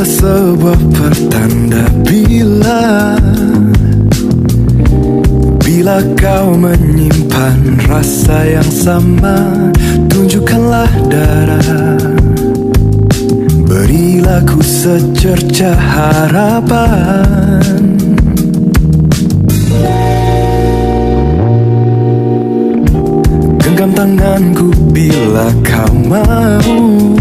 adalah sebuah pertanda bila Bila kau menyimpan rasa yang sama Tunjukkanlah darah. Berilah ku secerca harapan. Genggam tanganku bila kau mau.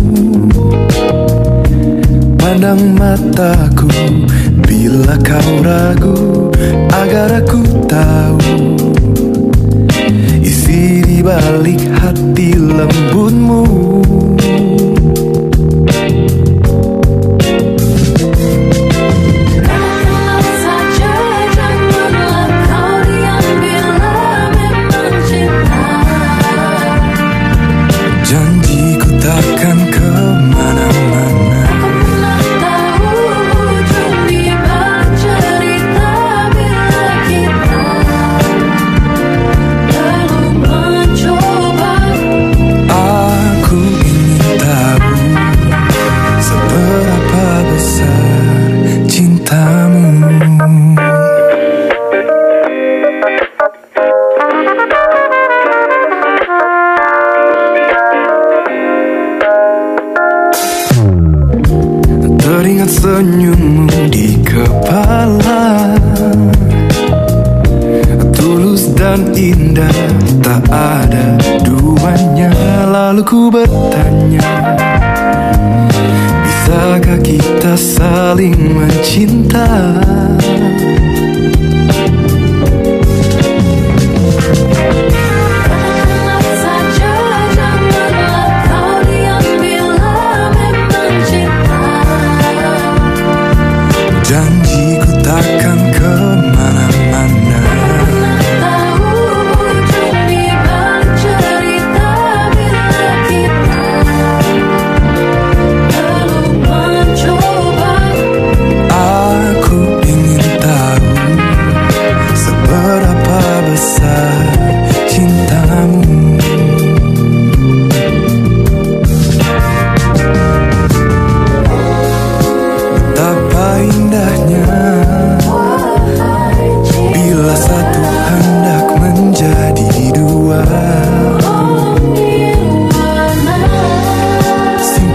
Pandang mataku bila kau ragu Agar aku tahu. Isi di balik hati lembutmu senyummu di kepala. Tulus dan indah tak ada duanya. Lalu ku bertanya Bisakah kita saling mencinta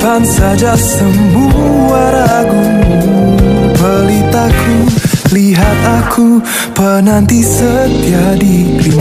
Saja semua ragumu Pelitaku, lihat aku Penanti setia dirimu